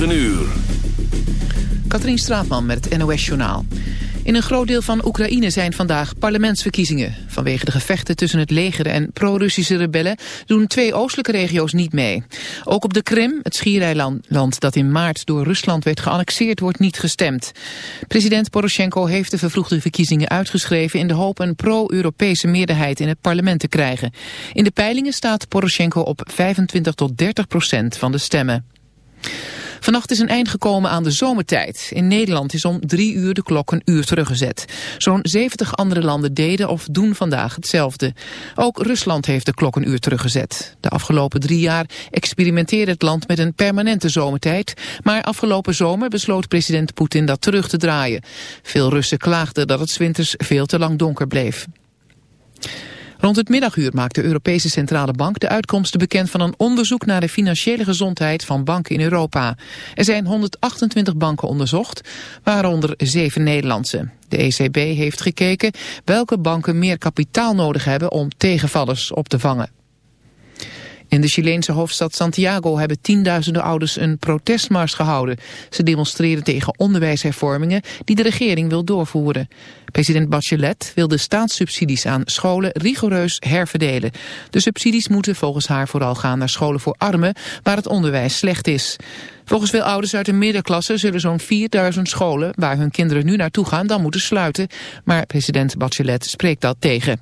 9 uur. Katrien Straatman met het NOS-journaal. In een groot deel van Oekraïne zijn vandaag parlementsverkiezingen. Vanwege de gevechten tussen het leger en pro-Russische rebellen... doen twee oostelijke regio's niet mee. Ook op de Krim, het schiereiland dat in maart door Rusland werd geannexeerd... wordt niet gestemd. President Poroshenko heeft de vervroegde verkiezingen uitgeschreven... in de hoop een pro-Europese meerderheid in het parlement te krijgen. In de peilingen staat Poroshenko op 25 tot 30 procent van de stemmen. Vannacht is een eind gekomen aan de zomertijd. In Nederland is om drie uur de klok een uur teruggezet. Zo'n 70 andere landen deden of doen vandaag hetzelfde. Ook Rusland heeft de klok een uur teruggezet. De afgelopen drie jaar experimenteerde het land met een permanente zomertijd. Maar afgelopen zomer besloot president Poetin dat terug te draaien. Veel Russen klaagden dat het winters veel te lang donker bleef. Rond het middaguur maakt de Europese Centrale Bank de uitkomsten bekend van een onderzoek naar de financiële gezondheid van banken in Europa. Er zijn 128 banken onderzocht, waaronder zeven Nederlandse. De ECB heeft gekeken welke banken meer kapitaal nodig hebben om tegenvallers op te vangen. In de Chileense hoofdstad Santiago hebben tienduizenden ouders een protestmars gehouden. Ze demonstreren tegen onderwijshervormingen die de regering wil doorvoeren. President Bachelet wil de staatssubsidies aan scholen rigoureus herverdelen. De subsidies moeten volgens haar vooral gaan naar scholen voor armen waar het onderwijs slecht is. Volgens veel ouders uit de middenklasse zullen zo'n 4000 scholen waar hun kinderen nu naartoe gaan dan moeten sluiten. Maar president Bachelet spreekt dat tegen.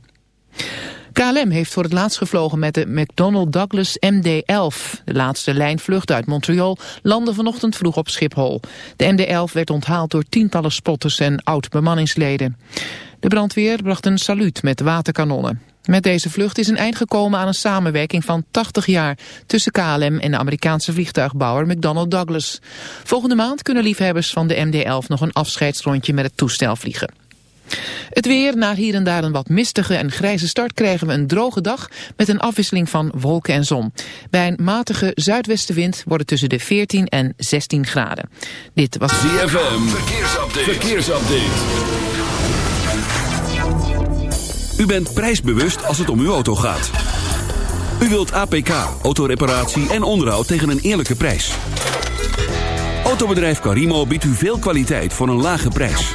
KLM heeft voor het laatst gevlogen met de McDonnell Douglas MD-11. De laatste lijnvlucht uit Montreal landde vanochtend vroeg op Schiphol. De MD-11 werd onthaald door tientallen spotters en oud-bemanningsleden. De brandweer bracht een saluut met waterkanonnen. Met deze vlucht is een eind gekomen aan een samenwerking van 80 jaar tussen KLM en de Amerikaanse vliegtuigbouwer McDonnell Douglas. Volgende maand kunnen liefhebbers van de MD-11 nog een afscheidsrondje met het toestel vliegen. Het weer, na hier en daar een wat mistige en grijze start... krijgen we een droge dag met een afwisseling van wolken en zon. Bij een matige zuidwestenwind wordt het tussen de 14 en 16 graden. Dit was... ZFM, verkeersupdate. verkeersupdate. U bent prijsbewust als het om uw auto gaat. U wilt APK, autoreparatie en onderhoud tegen een eerlijke prijs. Autobedrijf Carimo biedt u veel kwaliteit voor een lage prijs.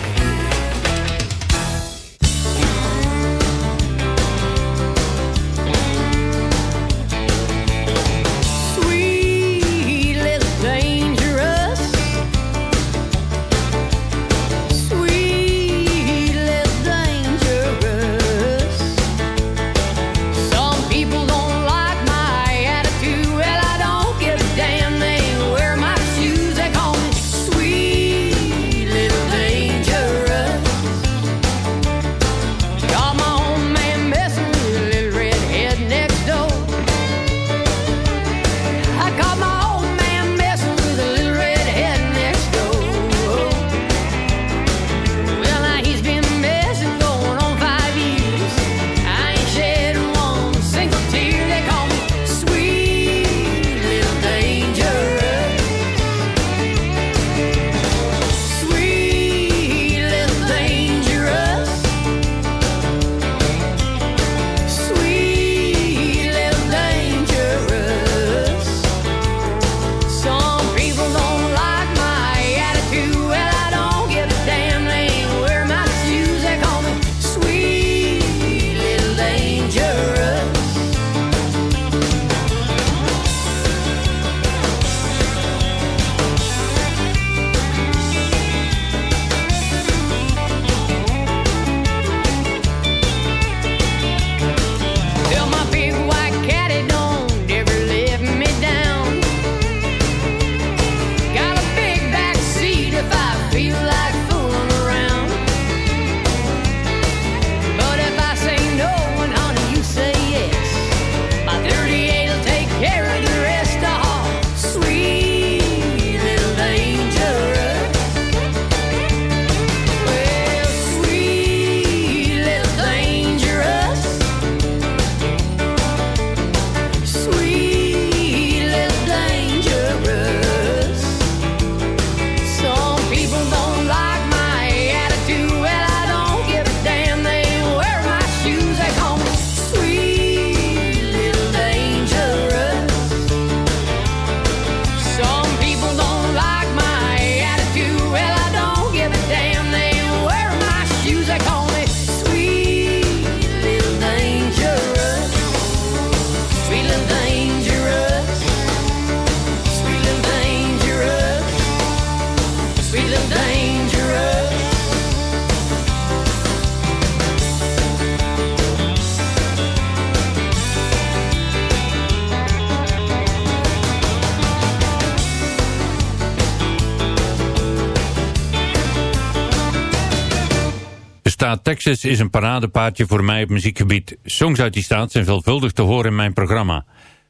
Texas is een paradepaardje voor mij op muziekgebied. Songs uit die staat zijn veelvuldig te horen in mijn programma.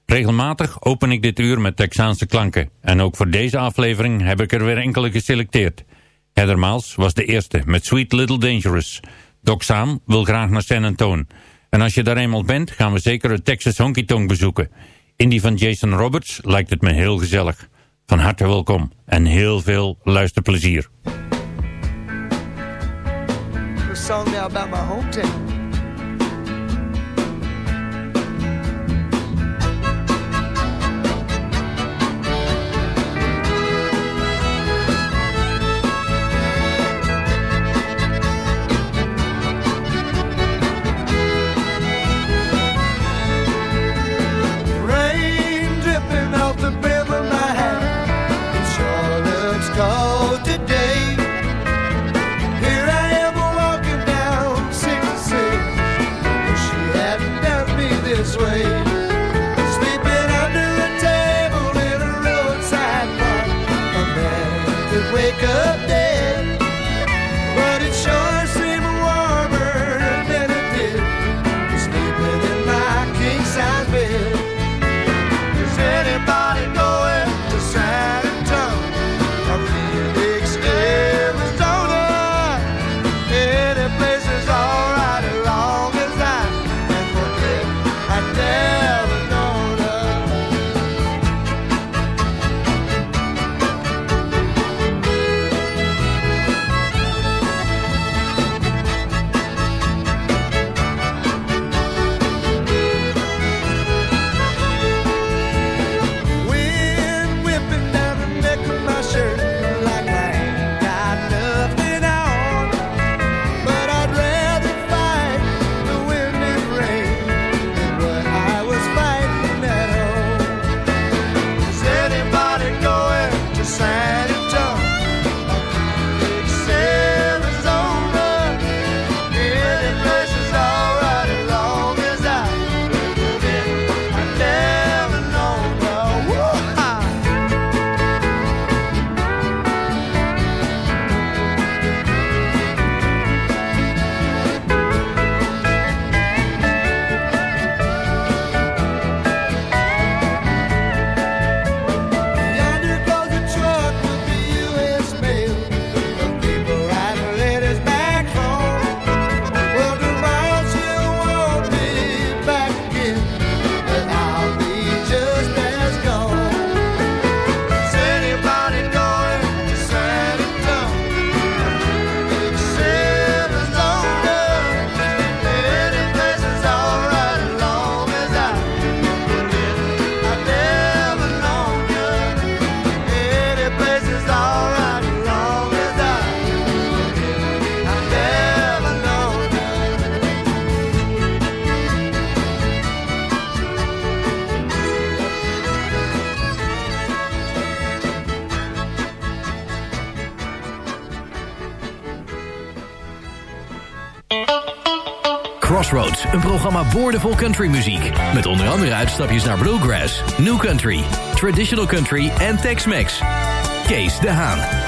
Regelmatig open ik dit uur met Texaanse klanken. En ook voor deze aflevering heb ik er weer enkele geselecteerd. Heather was de eerste met Sweet Little Dangerous. Doc Saam wil graag naar San Antonio. En als je daar eenmaal bent, gaan we zeker het Texas Honky Tonk bezoeken. In die van Jason Roberts lijkt het me heel gezellig. Van harte welkom en heel veel luisterplezier. song now about my hometown. Een programma boordevol countrymuziek. Met onder andere uitstapjes naar bluegrass, new country, traditional country en Tex-Mex. Kees de Haan.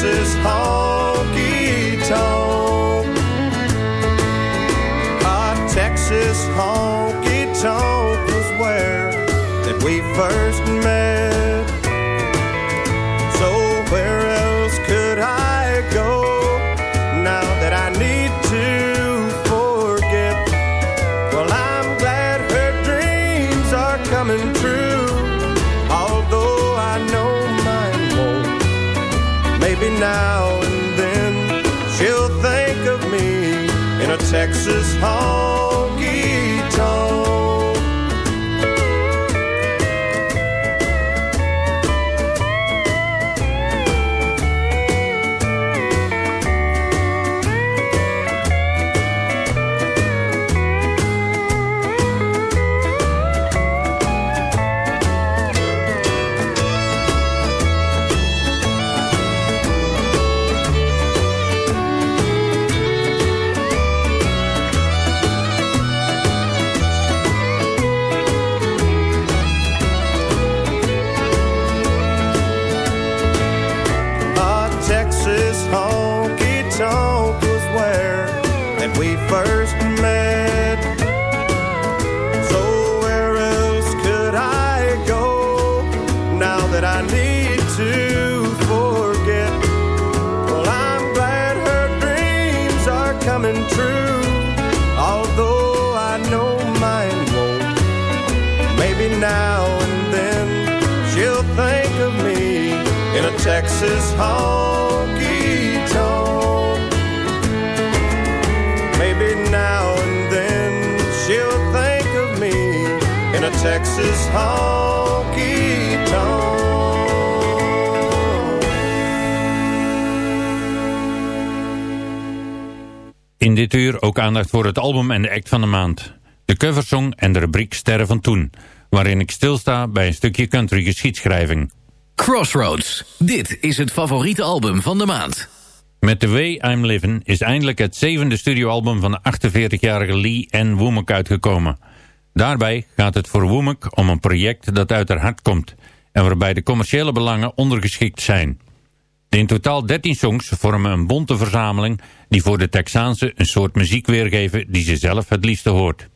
Texas honky tonk. A Texas honky tonk was where that we first Texas honky het album en de act van de maand. De coversong en de rubriek Sterren van Toen. Waarin ik stilsta bij een stukje country geschiedschrijving. Crossroads. Dit is het favoriete album van de maand. Met The Way I'm Living is eindelijk het zevende studioalbum van de 48-jarige Lee Ann Womack uitgekomen. Daarbij gaat het voor Womack om een project dat uit haar hart komt en waarbij de commerciële belangen ondergeschikt zijn. De in totaal 13 songs vormen een bonte verzameling die voor de Texaanse een soort muziek weergeven die ze zelf het liefste hoort.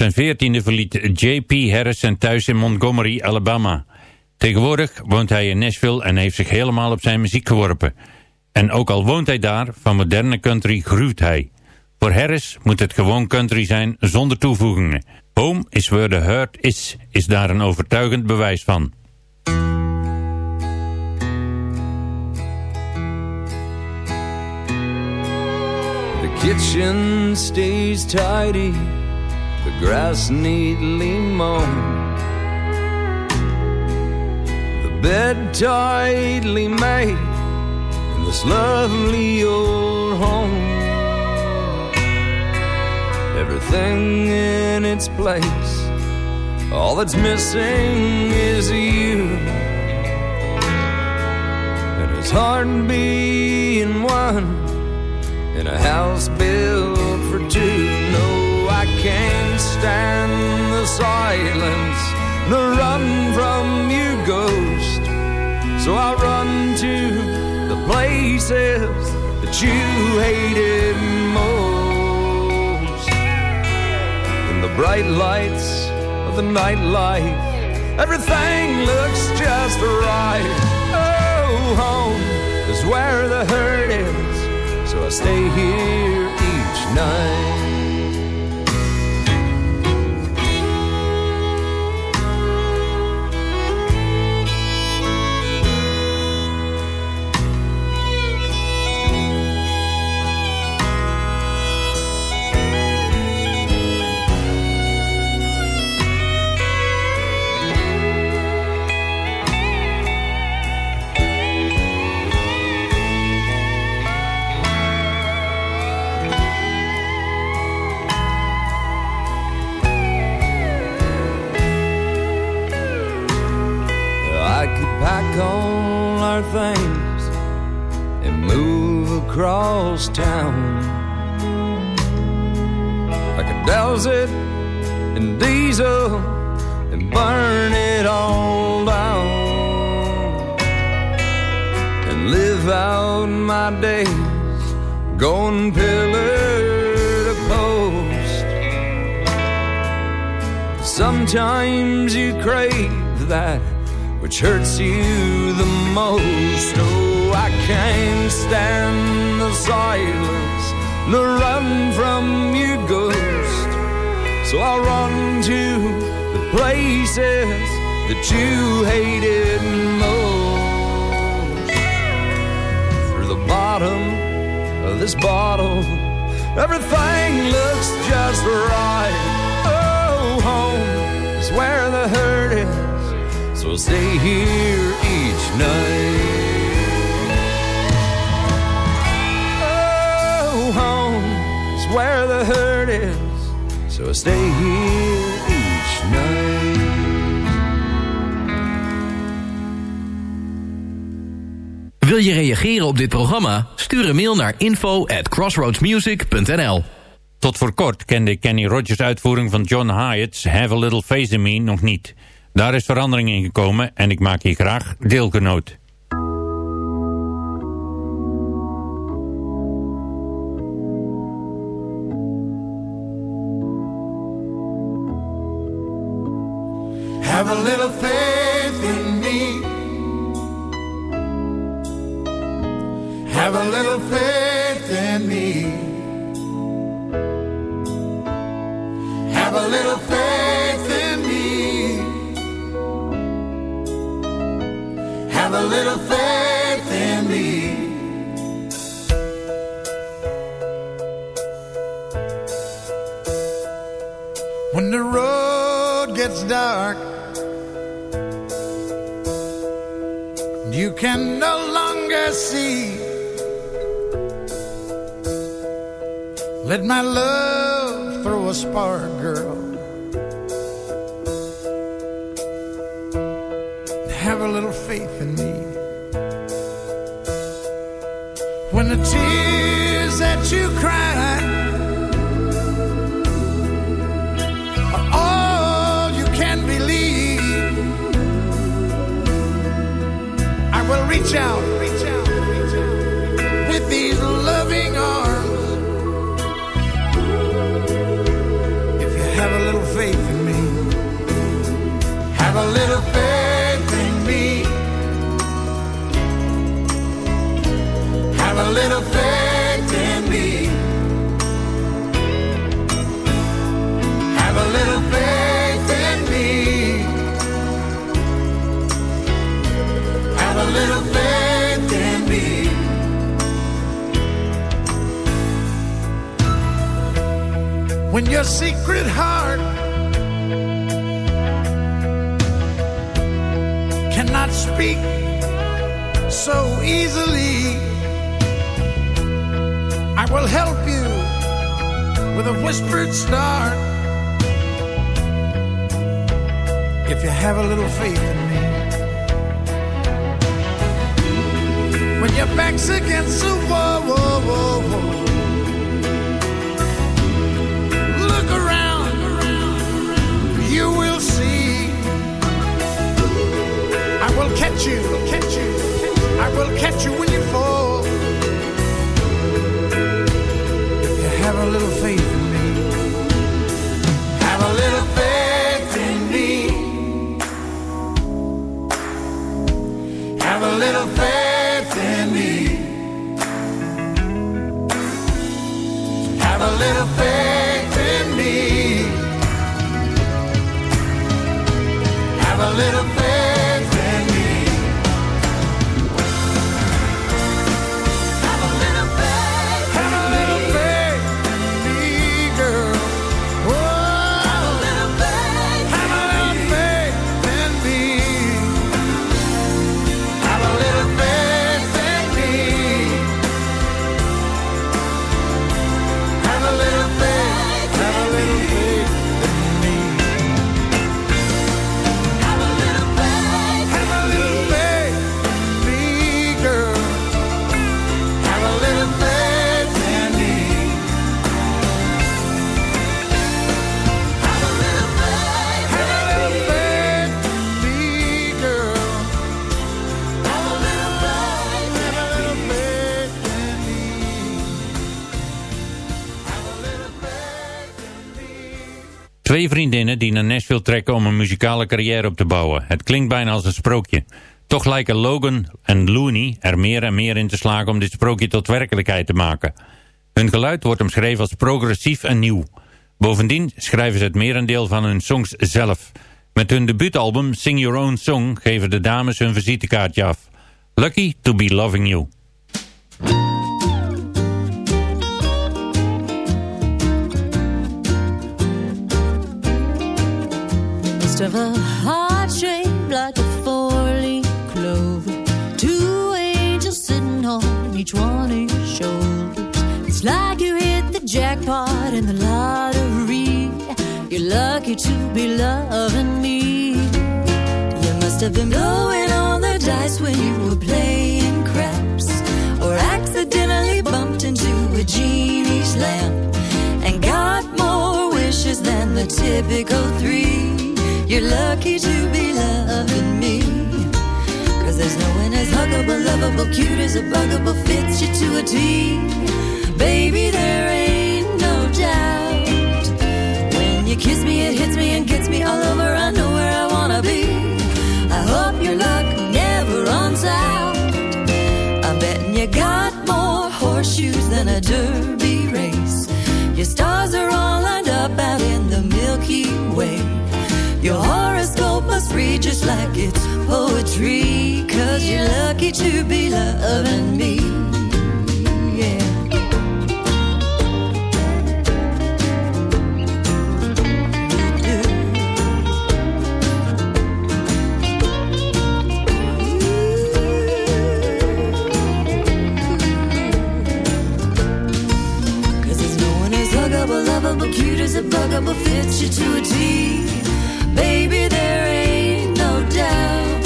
Zijn veertiende verliet J.P. Harris zijn thuis in Montgomery, Alabama. Tegenwoordig woont hij in Nashville en heeft zich helemaal op zijn muziek geworpen. En ook al woont hij daar, van moderne country gruwt hij. Voor Harris moet het gewoon country zijn zonder toevoegingen. Home is where the hurt is, is daar een overtuigend bewijs van. The kitchen stays tidy, the grass neatly mown. The bed tightly made in this lovely old home. Everything in its place, all that's missing is you. And it's hard being one in a house built for two. No, I can't stand the silence, the run from you, ghost. So I run to the places that you hated most. In the bright lights of the nightlife, everything looks just right. Oh, home is where the hurt is so I stay here each night. Going pillar to post. Sometimes you crave that which hurts you the most. Oh, I can't stand the silence, the run from you, ghost. So I'll run to the places that you hated most. This bottle, everything looks just right. Oh, home is where the hurt is. So stay here each night. Oh, home is where the hurt is. So stay here Wil je reageren op dit programma? Stuur een mail naar info at crossroadsmusic.nl Tot voor kort kende Kenny Rogers' uitvoering van John Hyatt's Have a Little Faith in Me nog niet. Daar is verandering in gekomen en ik maak hier graag deelgenoot. Trekken om een muzikale carrière op te bouwen. Het klinkt bijna als een sprookje. Toch lijken Logan en Looney er meer en meer in te slagen om dit sprookje tot werkelijkheid te maken. Hun geluid wordt omschreven als progressief en nieuw. Bovendien schrijven ze het merendeel van hun songs zelf. Met hun debuutalbum Sing Your Own Song geven de dames hun visitekaartje af. Lucky to be loving you. Of a heart shaped like a four-leaf clover. Two angels sitting on each one of your shoulders. It's like you hit the jackpot in the lottery. You're lucky to be loving me. You must have been blowing on the dice when you were playing craps. Or accidentally bumped into a genie's lamp. And got more wishes than the typical three. You're lucky to be loving me. Cause there's no one as huggable, lovable, cute as a buggable fits you to a T. Baby, there ain't no doubt. When you kiss me, it hits me and gets me all over. I know where I wanna be. I hope your luck never runs out. I'm betting you got more horseshoes than a derby race. Your stars are all lined up out in the Milky Way. Your horoscope must read just like it's poetry. Cause you're lucky to be loving me. Yeah. Cause there's no one as huggable, lovable, cute as a buggable fits you to a T. Baby, there ain't no doubt.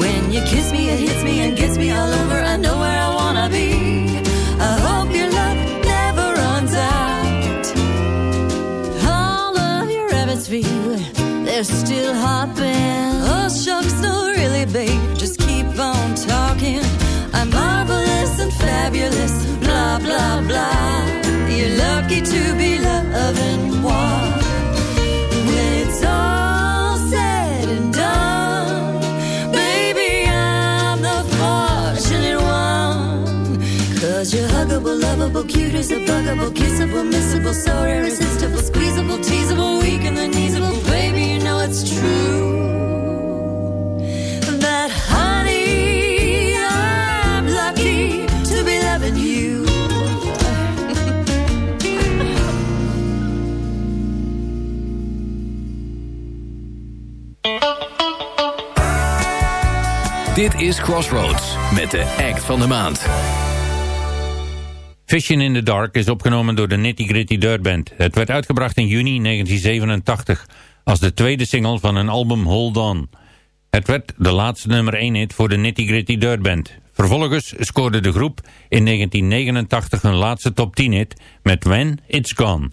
When you kiss me, it hits me and gets me all over. I know where I wanna be. I hope your luck never runs out. All of your rabbits they're still hopping. Oh, shucks, no, really, babe. Just keep on talking. I'm marvelous and fabulous. Blah, blah, blah. You're lucky to be lovable, cute as a buggable, kissable, missable, so irresistible, squeezable, teasable, weak and the kneesable. Baby, you know it's true. That honey, I'm lucky to be loving you. Dit is Crossroads met de act van de maand. Fishing in the Dark is opgenomen door de Nitty Gritty Dirt Band. Het werd uitgebracht in juni 1987 als de tweede single van een album Hold On. Het werd de laatste nummer 1 hit voor de Nitty Gritty Dirt Band. Vervolgens scoorde de groep in 1989 hun laatste top 10 hit met When It's Gone.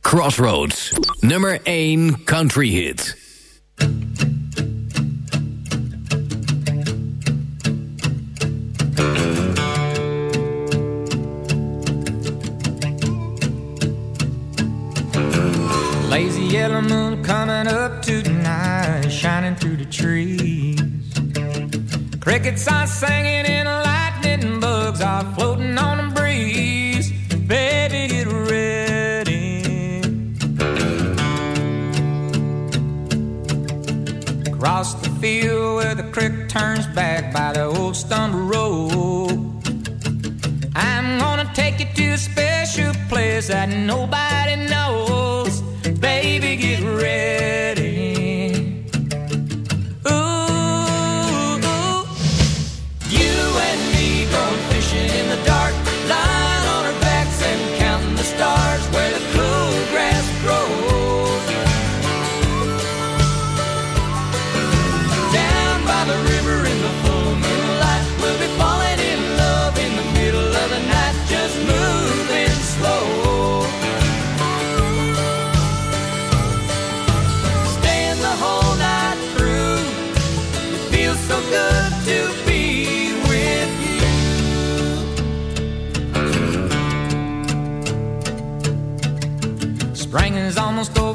Crossroads, nummer 1 country hit. Yellow moon coming up tonight, shining through the trees. Crickets are singing and lightning bugs are floating on the breeze. Baby, get ready. Across the field where the creek turns back by the old stone road. I'm gonna take you to a special place that nobody knows. Baby, get ready. estamos todos.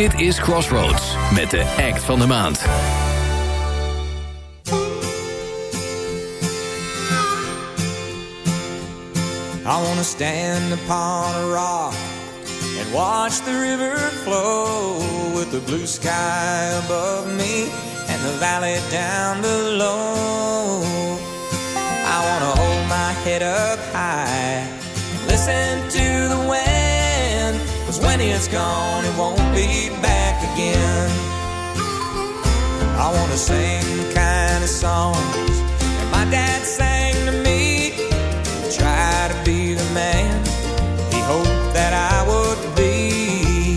Dit is Crossroads met de act van de maand. I wanna stand upon a rock and watch the river flow with the blue sky above me and the valley down below. I wanna hold my head up high listen to the wind, when it's gone, it won't be back again. I wanna sing the kind of songs that my dad sang to me try to be the man he hoped that I would be.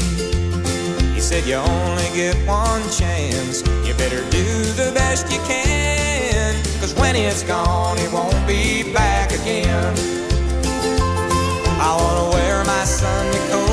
He said, You only get one chance. You better do the best you can. Cause when it's gone, it won't be back again. I wanna wear my Sunday coat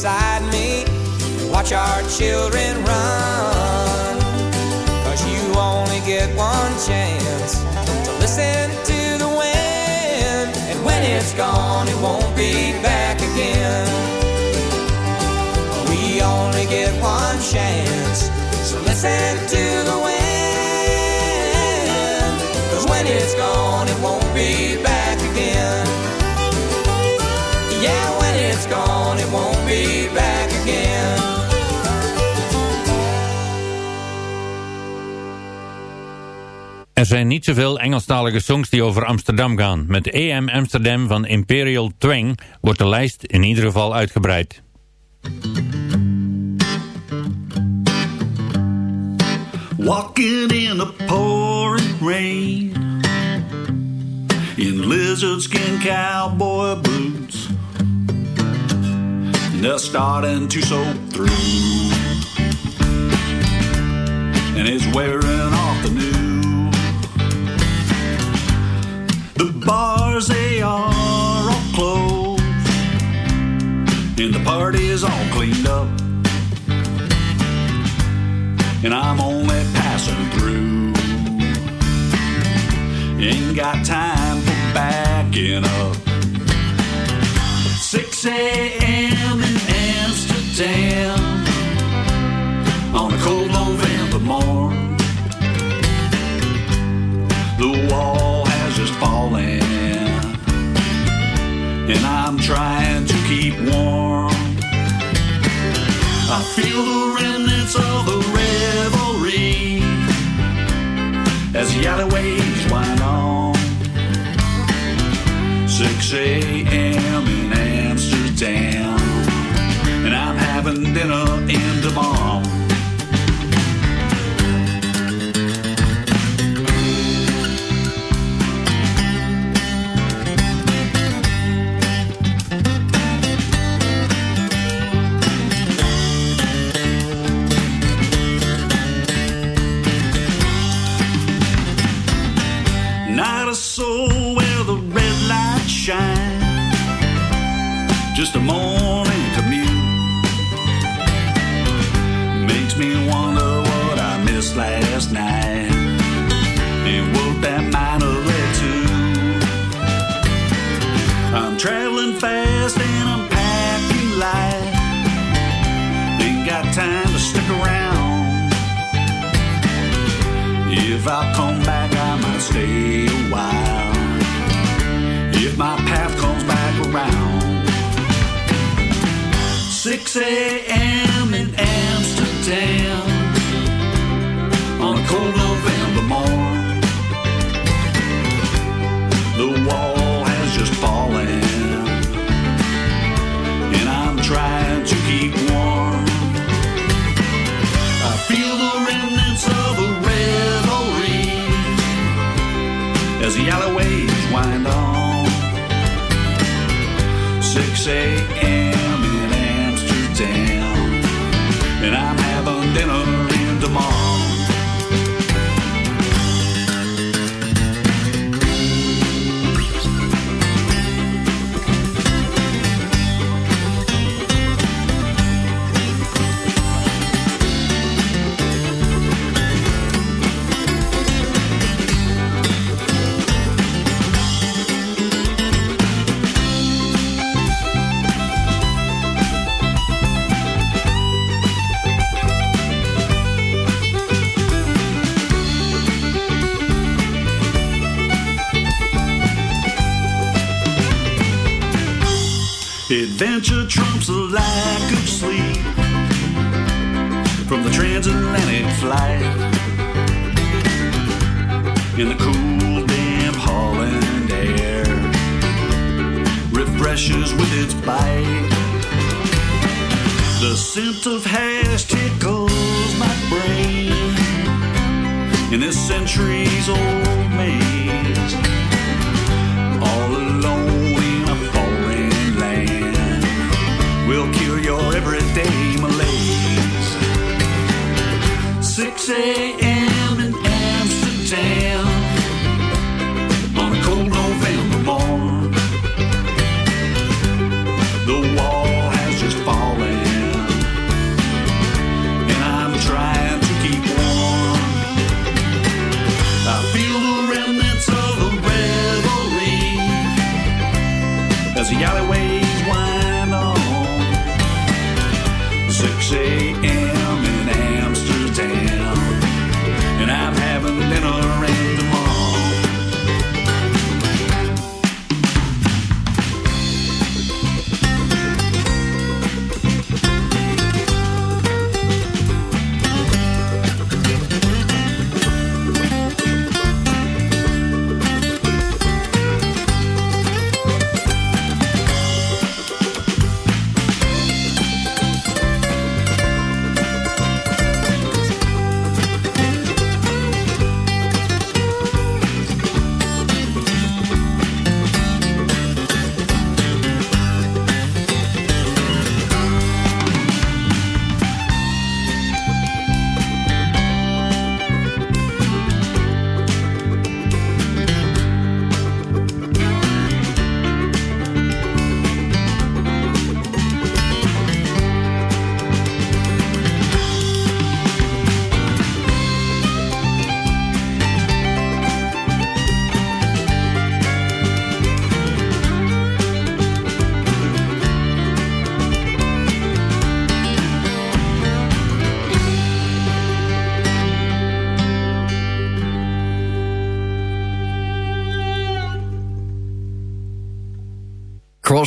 beside me watch our children run. Cause you only get one chance to listen to the wind. And when it's gone, it won't be back again. We only get one chance, so listen to the wind. Cause when it's gone, it won't be back again. Yeah, when it's gone, it won't. Er zijn niet zoveel Engelstalige songs die over Amsterdam gaan. Met AM Amsterdam van Imperial Twang wordt de lijst in ieder geval uitgebreid. Walking in the pouring rain in lizard skin cowboy boots. They're starting to soak through, and it's wearing off the new. The bars they are all closed, and the party's all cleaned up and I'm only passing through. Ain't got time for backing up. 6 a.m. Amsterdam on a cold November morn. The wall has just fallen, and I'm trying to keep warm. I feel the remnants of the revelry as the alleyways wind on. 6 a.m. dinner in the barn. Not a soul where the red lights shine. Just a morning traveling fast and I'm packing light. Ain't got time to stick around. If I come back, I might stay a while. If my path comes back around. 6 a.m. in Amsterdam on a cold wind on. 6 a.m. in Amsterdam, and I'm having dinner in Des In the cool, damp Holland air, refreshes with its bite. The scent of hash tickles my brain in this centuries old maze. All alone in a foreign land will cure your everyday say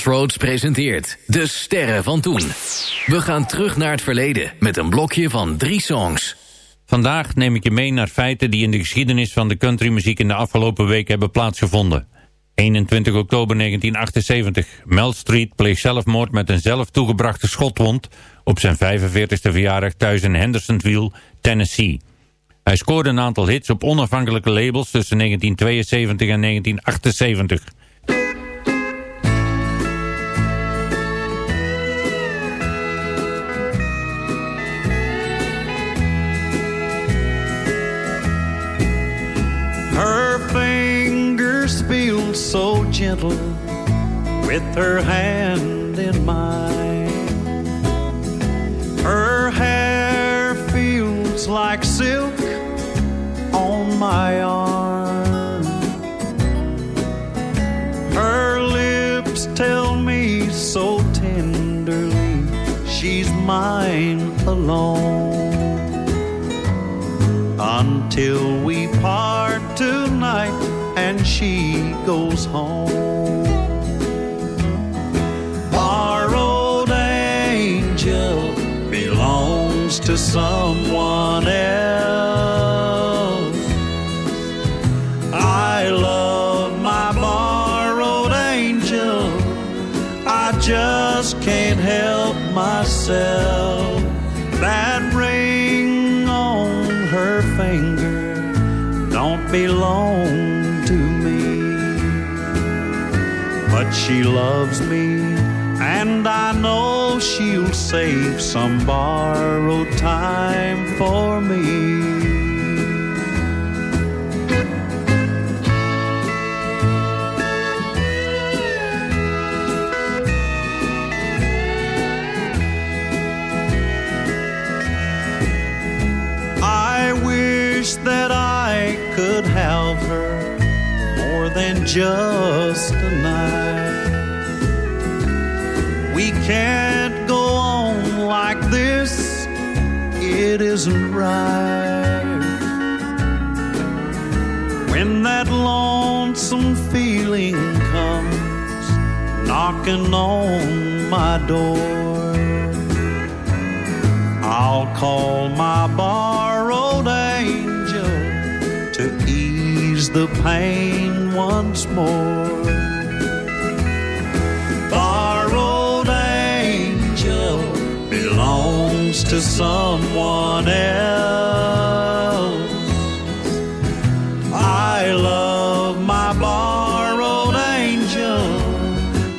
Crossroads presenteert De Sterren van Toen. We gaan terug naar het verleden met een blokje van drie songs. Vandaag neem ik je mee naar feiten die in de geschiedenis van de countrymuziek in de afgelopen week hebben plaatsgevonden. 21 oktober 1978. Mel Street pleegt zelfmoord met een zelf toegebrachte schotwond op zijn 45e verjaardag thuis in Hendersonville, Tennessee. Hij scoorde een aantal hits op onafhankelijke labels tussen 1972 en 1978. So gentle with her hand in mine. Her hair feels like silk on my arm. Her lips tell me so tenderly she's mine alone until goes home. Borrowed angel belongs to someone she loves me, and I know she'll save some borrowed time for me. I wish that I could have her more than just a night. Can't go on like this, it isn't right. When that lonesome feeling comes knocking on my door, I'll call my borrowed angel to ease the pain once more. To someone else. I love my borrowed angel.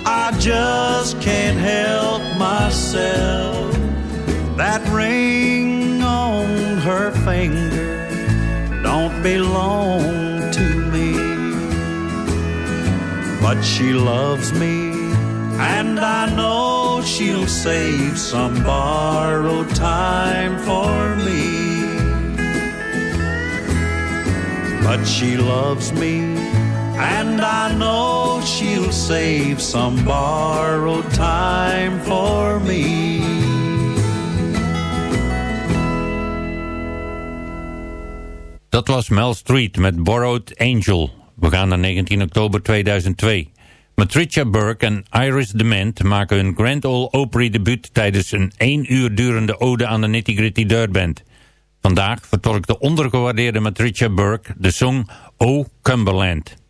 I just can't help myself. That ring on her finger don't belong to me. But she loves me, and I know she'll save some borrowed time for me. But she loves me, and I know she'll save some borrowed time for me. Dat was Mel Street met Borrowed Angel. We gaan naar 19 oktober 2002. Matricia Burke en Iris Dement maken hun Grand Ole Opry debuut tijdens een 1 uur durende ode aan de Nitty Gritty Dirt Band. Vandaag vertolkt de ondergewaardeerde Matricia Burke de song O Cumberland.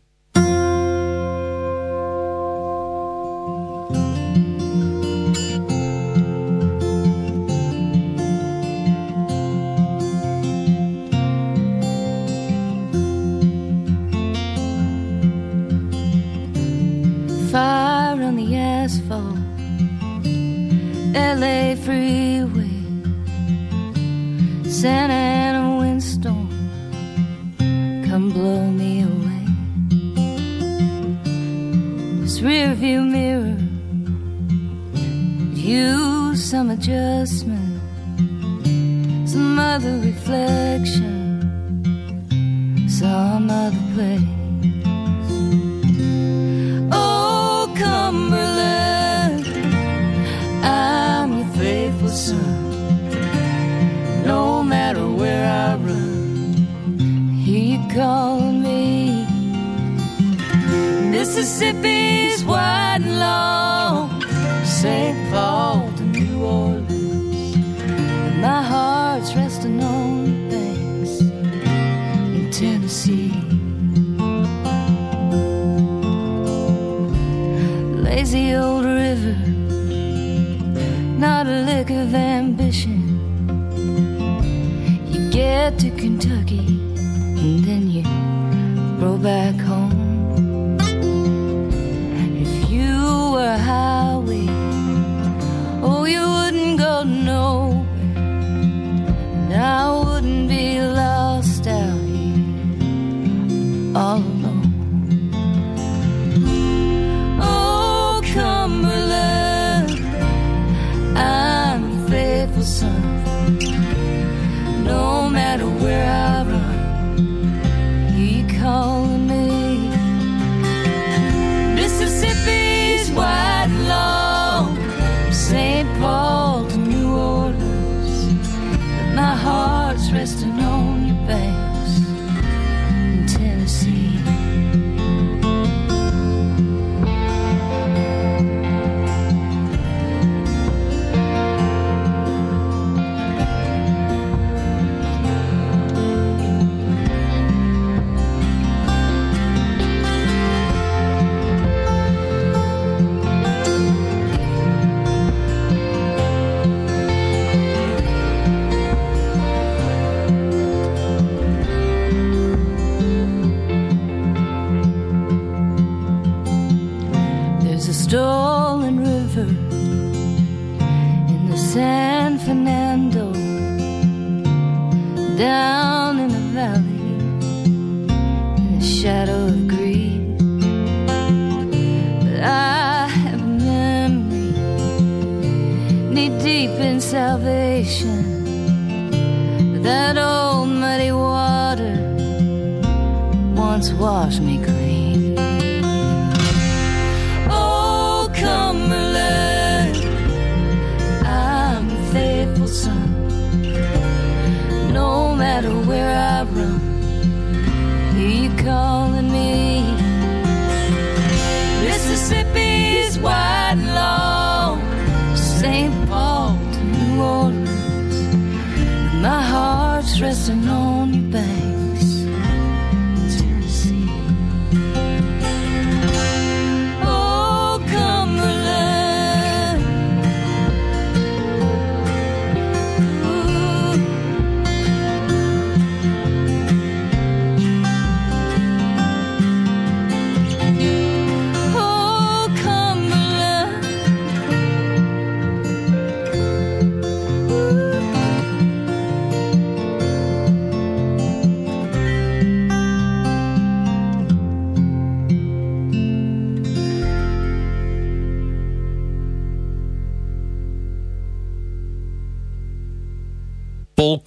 Asphalt, LA freeway, Santa Ana windstorm, come blow me away. This rearview mirror, you some adjustment, some other reflection, some other place. Mississippi's wide and long, St. Paul to New Orleans. And my heart's resting on the banks in Tennessee. lazy old river, not a lick of ambition. You get to Kentucky and then you roll back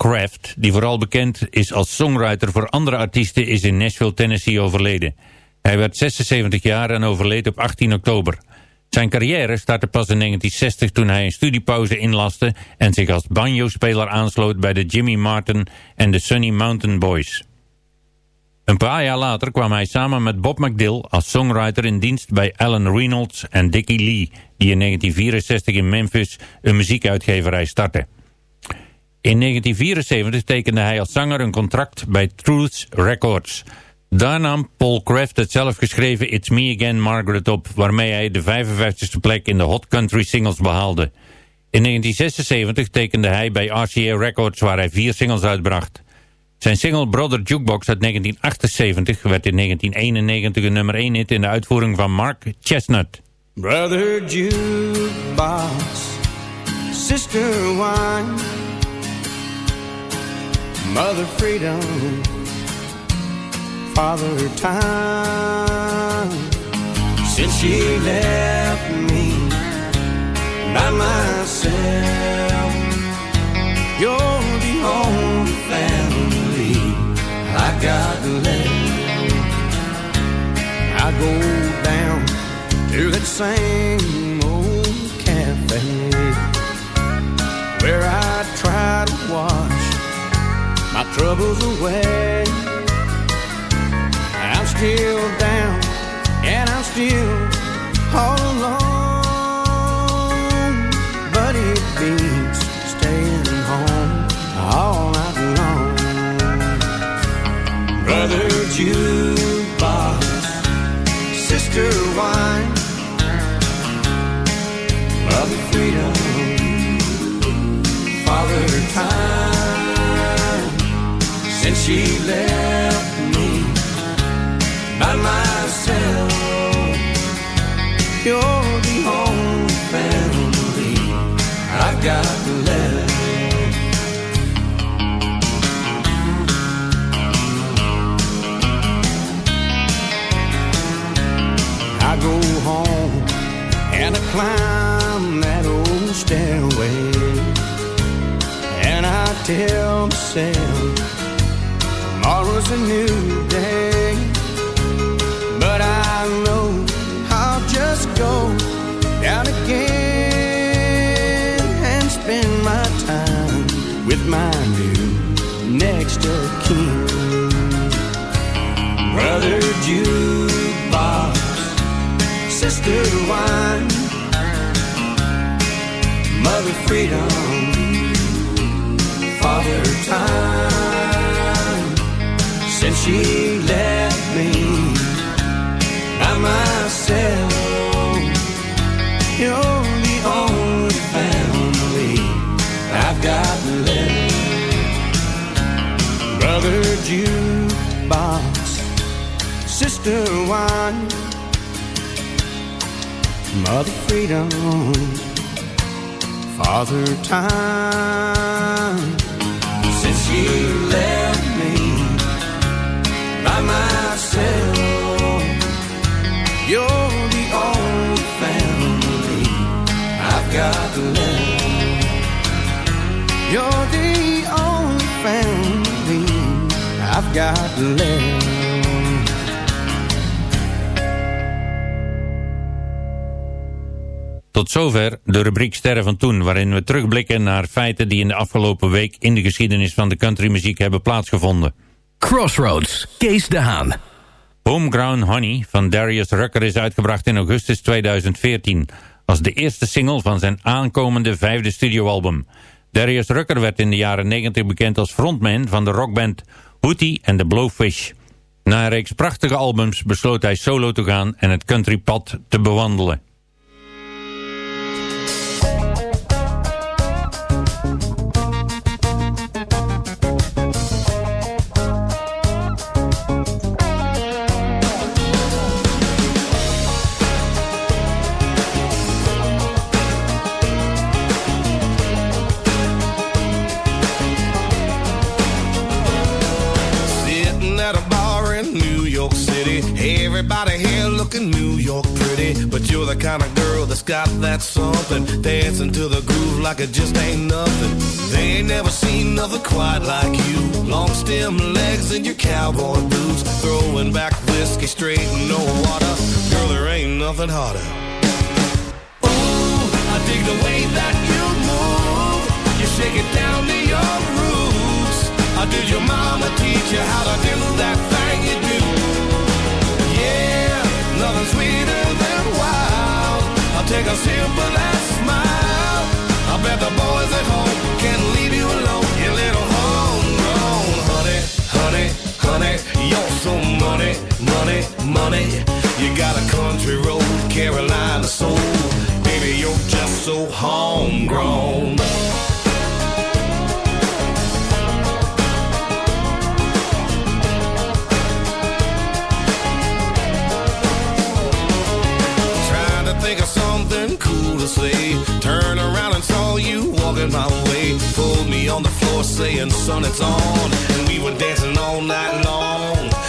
Kraft, die vooral bekend is als songwriter voor andere artiesten, is in Nashville, Tennessee overleden. Hij werd 76 jaar en overleed op 18 oktober. Zijn carrière startte pas in 1960 toen hij een studiepauze inlaste en zich als banjo-speler aansloot bij de Jimmy Martin en de Sunny Mountain Boys. Een paar jaar later kwam hij samen met Bob McDill als songwriter in dienst bij Alan Reynolds en Dickie Lee, die in 1964 in Memphis een muziekuitgeverij startte. In 1974 tekende hij als zanger een contract bij Truth Records. Daar nam Paul Kraft het zelfgeschreven It's Me Again Margaret op, waarmee hij de 55ste plek in de Hot Country Singles behaalde. In 1976 tekende hij bij RCA Records waar hij vier singles uitbracht. Zijn single Brother Jukebox uit 1978 werd in 1991 een nummer 1 hit in de uitvoering van Mark Chestnut. Brother Jukebox, Sister Wine, Mother Freedom, Father Time. Since she left me by myself, you're the only family I got left. I go down to that same my troubles away. I'm still down and I'm still all she left me by myself, you're the only family I've got left. I go home and I climb that old stairway and I tell myself tomorrow's a new day but I know I'll just go down again and spend my time with my new next of kin brother jukebox sister wine, mother freedom, father time. She left me by myself, you're the only family I've got left. Brother jukebox, sister wine. Mother Freedom, Father Time. Since she left got left. Tot zover de rubriek Sterren van Toen, waarin we terugblikken naar feiten die in de afgelopen week in de geschiedenis van de countrymuziek hebben plaatsgevonden. Crossroads, Kees de Haan. Homegrown Honey van Darius Rucker is uitgebracht in augustus 2014 als de eerste single van zijn aankomende vijfde studioalbum. Darius Rucker werd in de jaren 90 bekend als frontman van de rockband Hootie and the Blowfish. Na een reeks prachtige albums besloot hij solo te gaan en het countrypad te bewandelen. Everybody here looking New York pretty. But you're the kind of girl that's got that something. Dancing to the groove like it just ain't nothing. They ain't never seen nothing quite like you. Long stem legs and your cowboy boots. Throwing back whiskey straight in no water. Girl, there ain't nothing harder. Ooh, I dig the way that you move. You shake it down to your roots. Or did your mama teach you how money. You got a country road, Carolina soul. Baby, you're just so homegrown. Think of something cool to say. Turn around and saw you walking my way. Pulled me on the floor saying, son, it's on. And we were dancing all night long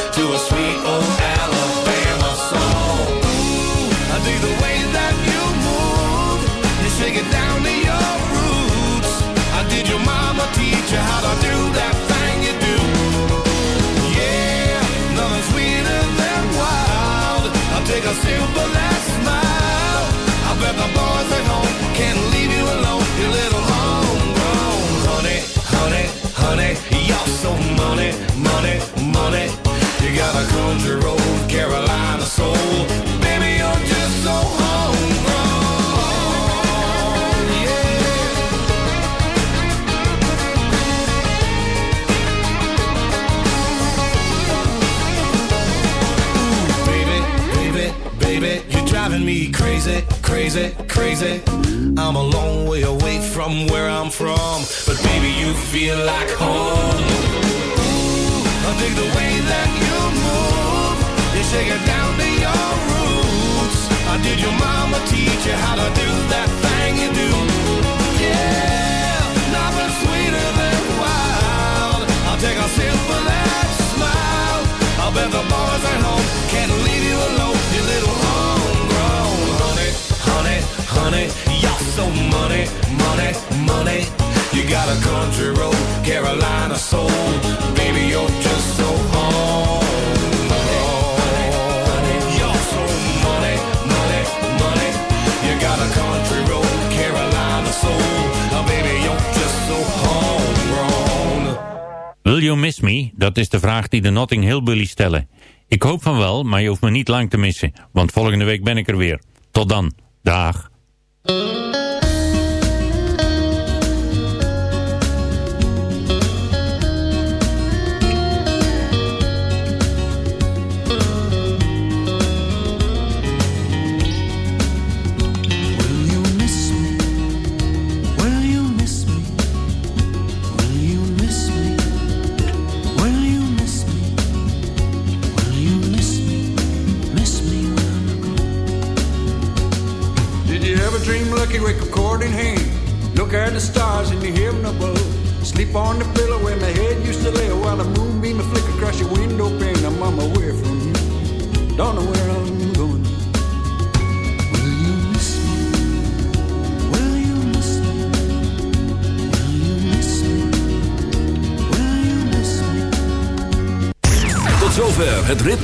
money, money, money. You got a country road, Carolina soul. Driving me crazy, crazy, crazy. I'm a long way away from where I'm from, but baby, you feel like home. Ooh, I dig the way that you move. You shake it down to your roots. I did your mama teach you how to do that money. You got a country road, Carolina soul. Baby, you're just so. You got a country road, Carolina soul. Oh, you're just so homegrown. Will you miss me? Dat is de vraag die de Notting Hillbilly stellen. Ik hoop van wel, maar je hoeft me niet lang te missen. Want volgende week ben ik er weer. Tot dan. Dag.